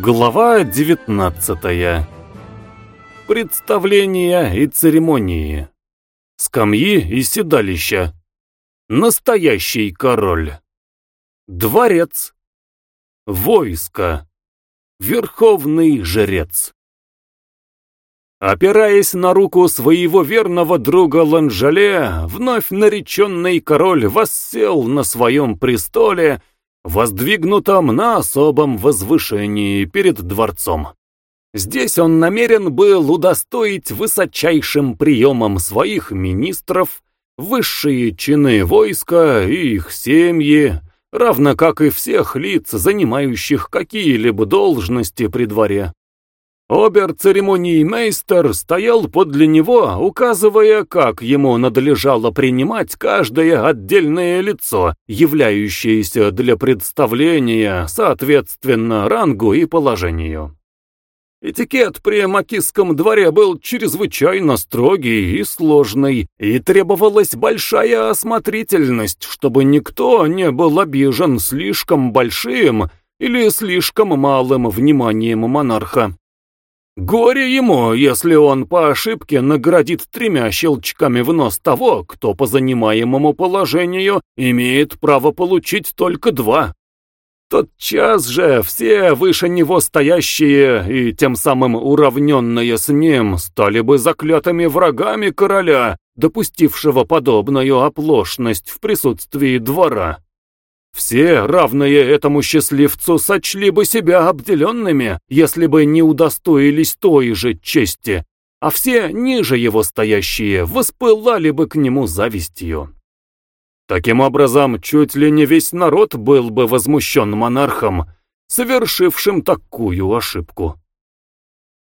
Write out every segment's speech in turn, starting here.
Глава 19 Представления и церемонии. Скамьи и седалища. Настоящий король. Дворец. Войско. Верховный жрец. Опираясь на руку своего верного друга Ланжале, вновь нареченный король воссел на своем престоле, воздвигнутом на особом возвышении перед дворцом. Здесь он намерен был удостоить высочайшим приемом своих министров, высшие чины войска и их семьи, равно как и всех лиц, занимающих какие-либо должности при дворе. Обер-церемоний мейстер стоял подле него, указывая, как ему надлежало принимать каждое отдельное лицо, являющееся для представления, соответственно, рангу и положению. Этикет при Макисском дворе был чрезвычайно строгий и сложный, и требовалась большая осмотрительность, чтобы никто не был обижен слишком большим или слишком малым вниманием монарха. Горе ему, если он по ошибке наградит тремя щелчками в нос того, кто по занимаемому положению имеет право получить только два. Тотчас же все выше него стоящие и тем самым уравненные с ним стали бы заклятыми врагами короля, допустившего подобную оплошность в присутствии двора. Все, равные этому счастливцу, сочли бы себя обделенными, если бы не удостоились той же чести, а все, ниже его стоящие, воспылали бы к нему завистью. Таким образом, чуть ли не весь народ был бы возмущен монархом, совершившим такую ошибку.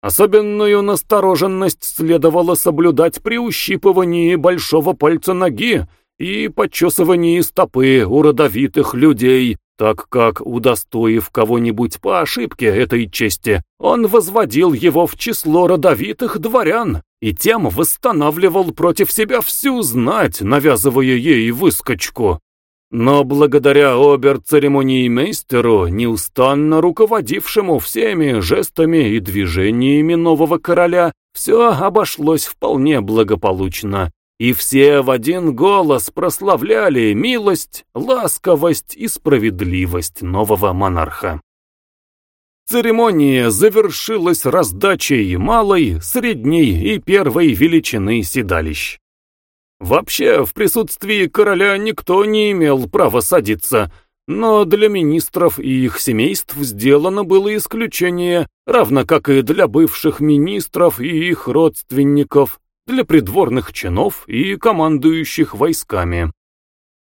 Особенную настороженность следовало соблюдать при ущипывании большого пальца ноги и почесывании стопы у родовитых людей, так как, удостоив кого-нибудь по ошибке этой чести, он возводил его в число родовитых дворян и тем восстанавливал против себя всю знать, навязывая ей выскочку. Но благодаря обер-церемониймейстеру, неустанно руководившему всеми жестами и движениями нового короля, все обошлось вполне благополучно, и все в один голос прославляли милость, ласковость и справедливость нового монарха. Церемония завершилась раздачей малой, средней и первой величины седалищ. Вообще, в присутствии короля никто не имел права садиться, но для министров и их семейств сделано было исключение, равно как и для бывших министров и их родственников, для придворных чинов и командующих войсками.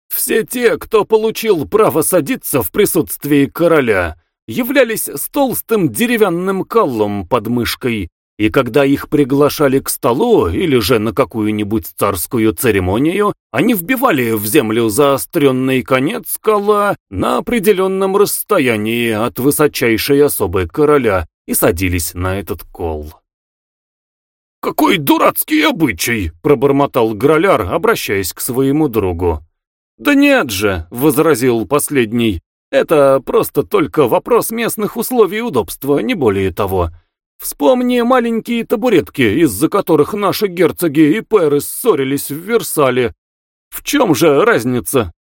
Все те, кто получил право садиться в присутствии короля, являлись с толстым деревянным каллом под мышкой, и когда их приглашали к столу или же на какую-нибудь царскую церемонию, они вбивали в землю заостренный конец кала на определенном расстоянии от высочайшей особы короля и садились на этот кол. «Какой дурацкий обычай!» — пробормотал Граляр, обращаясь к своему другу. «Да нет же!» — возразил последний. «Это просто только вопрос местных условий удобства, не более того. Вспомни маленькие табуретки, из-за которых наши герцоги и пэры ссорились в Версале. В чем же разница?»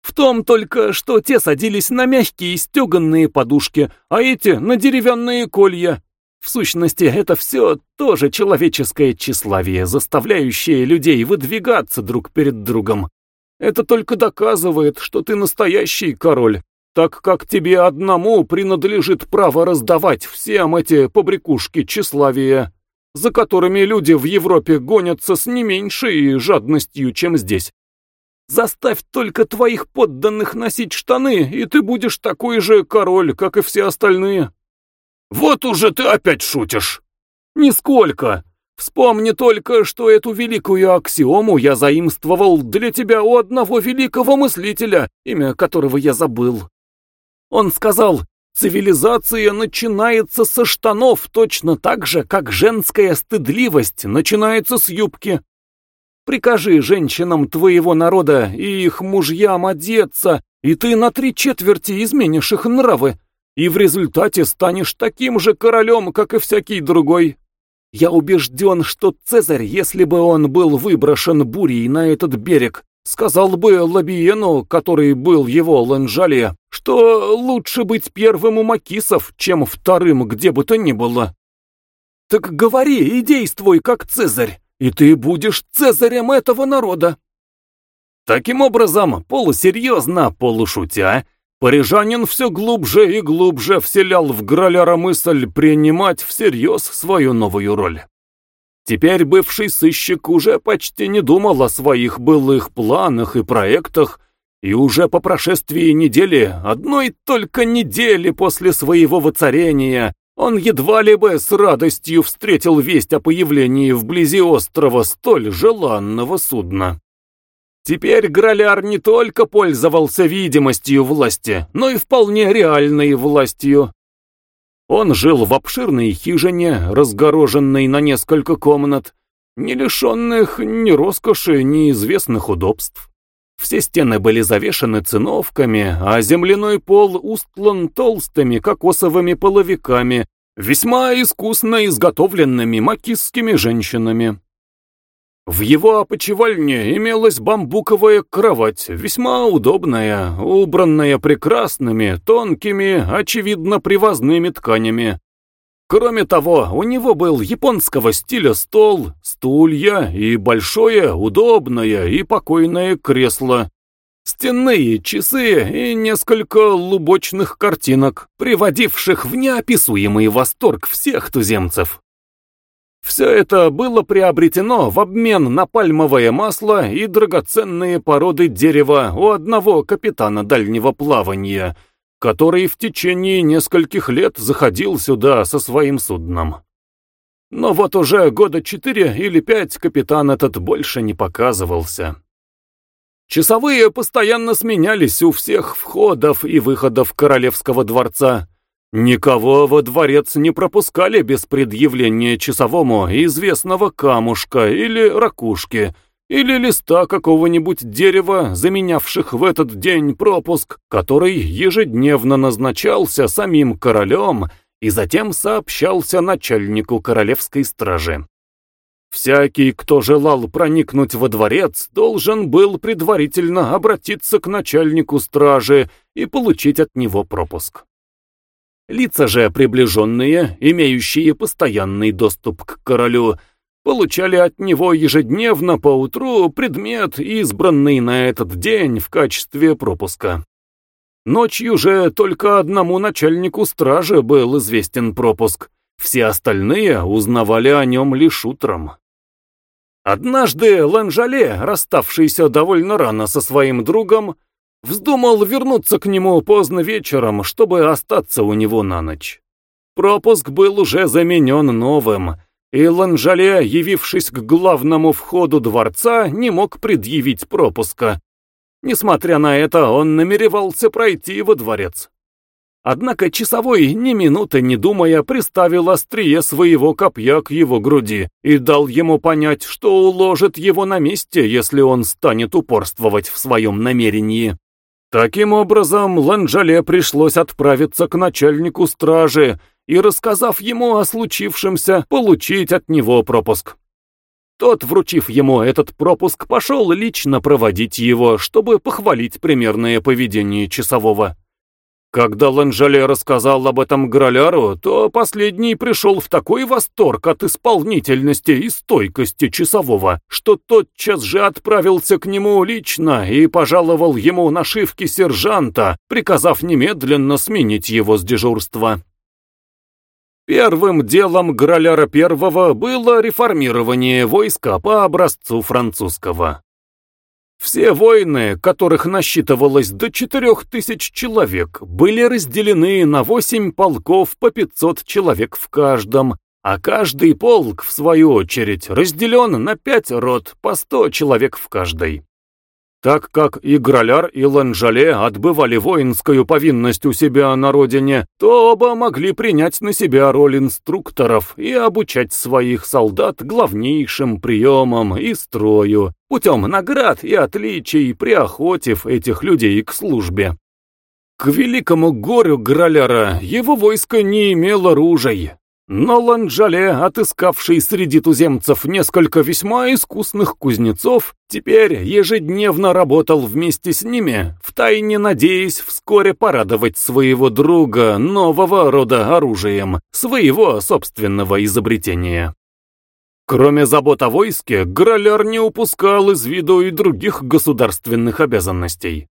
В том только, что те садились на мягкие стеганные подушки, а эти — на деревянные колья. В сущности, это все тоже человеческое тщеславие, заставляющее людей выдвигаться друг перед другом. Это только доказывает, что ты настоящий король, так как тебе одному принадлежит право раздавать всем эти побрякушки тщеславия, за которыми люди в Европе гонятся с не меньшей жадностью, чем здесь. Заставь только твоих подданных носить штаны, и ты будешь такой же король, как и все остальные. «Вот уже ты опять шутишь!» «Нисколько! Вспомни только, что эту великую аксиому я заимствовал для тебя у одного великого мыслителя, имя которого я забыл. Он сказал, цивилизация начинается со штанов точно так же, как женская стыдливость начинается с юбки. Прикажи женщинам твоего народа и их мужьям одеться, и ты на три четверти изменишь их нравы. И в результате станешь таким же королем, как и всякий другой. Я убежден, что Цезарь, если бы он был выброшен бурей на этот берег, сказал бы Лабиену, который был его ланжале, что лучше быть первым у Макисов, чем вторым где бы то ни было. Так говори и действуй, как Цезарь, и ты будешь Цезарем этого народа. Таким образом, полусерьезно, полушутя, парижанин все глубже и глубже вселял в Граляра мысль принимать всерьез свою новую роль. Теперь бывший сыщик уже почти не думал о своих былых планах и проектах, и уже по прошествии недели, одной только недели после своего воцарения, он едва ли бы с радостью встретил весть о появлении вблизи острова столь желанного судна. Теперь Граляр не только пользовался видимостью власти, но и вполне реальной властью. Он жил в обширной хижине, разгороженной на несколько комнат, не лишенных ни роскоши, ни известных удобств. Все стены были завешаны циновками, а земляной пол устлан толстыми кокосовыми половиками, весьма искусно изготовленными макисскими женщинами. В его опочивальне имелась бамбуковая кровать, весьма удобная, убранная прекрасными, тонкими, очевидно привозными тканями. Кроме того, у него был японского стиля стол, стулья и большое, удобное и покойное кресло. Стенные часы и несколько лубочных картинок, приводивших в неописуемый восторг всех туземцев. Все это было приобретено в обмен на пальмовое масло и драгоценные породы дерева у одного капитана дальнего плавания, который в течение нескольких лет заходил сюда со своим судном. Но вот уже года четыре или пять капитан этот больше не показывался. Часовые постоянно сменялись у всех входов и выходов королевского дворца, Никого во дворец не пропускали без предъявления часовому известного камушка или ракушки, или листа какого-нибудь дерева, заменявших в этот день пропуск, который ежедневно назначался самим королем и затем сообщался начальнику королевской стражи. Всякий, кто желал проникнуть во дворец, должен был предварительно обратиться к начальнику стражи и получить от него пропуск. Лица же приближенные, имеющие постоянный доступ к королю, получали от него ежедневно по утру предмет, избранный на этот день в качестве пропуска. Ночью же только одному начальнику стражи был известен пропуск, все остальные узнавали о нем лишь утром. Однажды Ланжале, расставшийся довольно рано со своим другом, Вздумал вернуться к нему поздно вечером, чтобы остаться у него на ночь. Пропуск был уже заменен новым, и Ланжале, явившись к главному входу дворца, не мог предъявить пропуска. Несмотря на это, он намеревался пройти во дворец. Однако часовой, ни минуты не думая, приставил острие своего копья к его груди и дал ему понять, что уложит его на месте, если он станет упорствовать в своем намерении. Таким образом, Ланжале пришлось отправиться к начальнику стражи и, рассказав ему о случившемся, получить от него пропуск. Тот, вручив ему этот пропуск, пошел лично проводить его, чтобы похвалить примерное поведение часового. Когда Ланжале рассказал об этом Граляру, то последний пришел в такой восторг от исполнительности и стойкости часового, что тотчас же отправился к нему лично и пожаловал ему нашивки сержанта, приказав немедленно сменить его с дежурства. Первым делом Граляра Первого было реформирование войска по образцу французского. Все воины, которых насчитывалось до четырех тысяч человек, были разделены на восемь полков по пятьсот человек в каждом, а каждый полк, в свою очередь, разделен на пять рот по сто человек в каждой. Так как и Граляр, и Ланжале отбывали воинскую повинность у себя на родине, то оба могли принять на себя роль инструкторов и обучать своих солдат главнейшим приемам и строю, путем наград и отличий приохотив этих людей к службе. К великому горю Граляра его войско не имело ружей. Но Ланджале, отыскавший среди туземцев несколько весьма искусных кузнецов, теперь ежедневно работал вместе с ними, втайне надеясь вскоре порадовать своего друга нового рода оружием, своего собственного изобретения. Кроме забот о войске, Граляр не упускал из виду и других государственных обязанностей.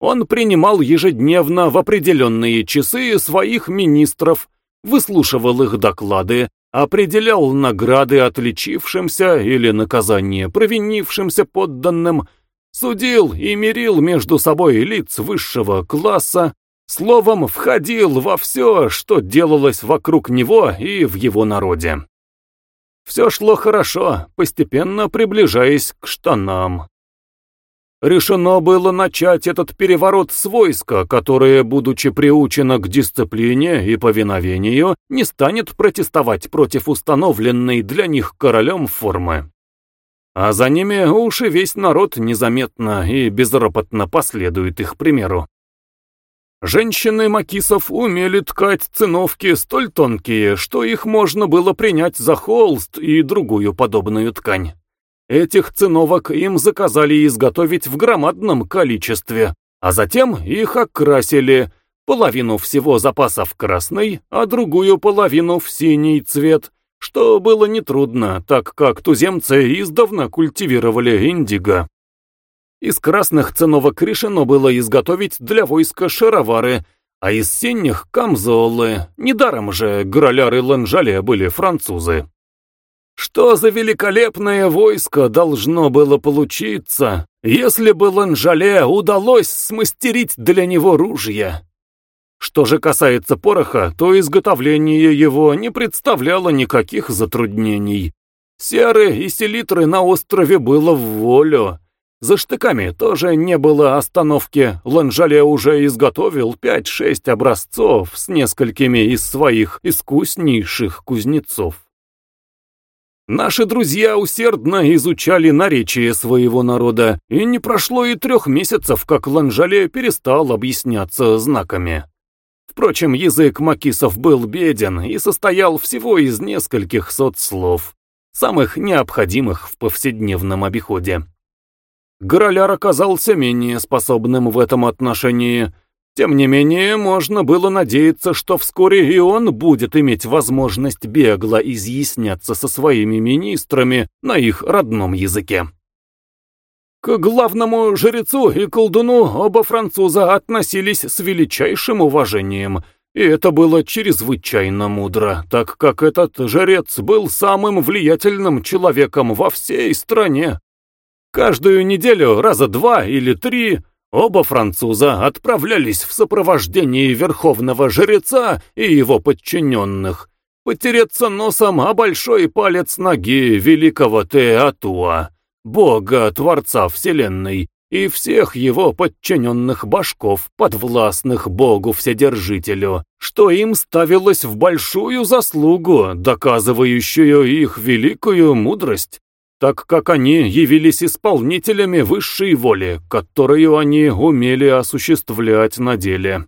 Он принимал ежедневно в определенные часы своих министров, выслушивал их доклады, определял награды отличившимся или наказание провинившимся подданным, судил и мирил между собой лиц высшего класса, словом, входил во все, что делалось вокруг него и в его народе. Все шло хорошо, постепенно приближаясь к штанам. Решено было начать этот переворот с войска, которое, будучи приучено к дисциплине и повиновению, не станет протестовать против установленной для них королем формы. А за ними уж и весь народ незаметно и безропотно последует их примеру. Женщины Макисов умели ткать циновки столь тонкие, что их можно было принять за холст и другую подобную ткань. Этих циновок им заказали изготовить в громадном количестве, а затем их окрасили, половину всего запаса в красный, а другую половину в синий цвет, что было нетрудно, так как туземцы издавна культивировали индиго. Из красных циновок решено было изготовить для войска шаровары, а из синих — камзолы, недаром же Граляр и Ланжале были французы. Что за великолепное войско должно было получиться, если бы Ланжале удалось смастерить для него ружья? Что же касается пороха, то изготовление его не представляло никаких затруднений. Серы и селитры на острове было в волю. За штыками тоже не было остановки, Ланжале уже изготовил пять-шесть образцов с несколькими из своих искуснейших кузнецов. Наши друзья усердно изучали наречие своего народа, и не прошло и трех месяцев, как Ланжале перестал объясняться знаками. Впрочем, язык макисов был беден и состоял всего из нескольких сот слов, самых необходимых в повседневном обиходе. Гороляр оказался менее способным в этом отношении – тем не менее, можно было надеяться, что вскоре и он будет иметь возможность бегло изъясняться со своими министрами на их родном языке. К главному жрецу и колдуну оба француза относились с величайшим уважением, и это было чрезвычайно мудро, так как этот жрец был самым влиятельным человеком во всей стране. Каждую неделю раза два или три Оба француза отправлялись в сопровождении верховного жреца и его подчиненных, потереться носом о большой палец ноги великого Театуа, бога, творца вселенной, и всех его подчиненных башков, подвластных богу Вседержителю, что им ставилось в большую заслугу, доказывающую их великую мудрость так как они явились исполнителями высшей воли, которую они умели осуществлять на деле.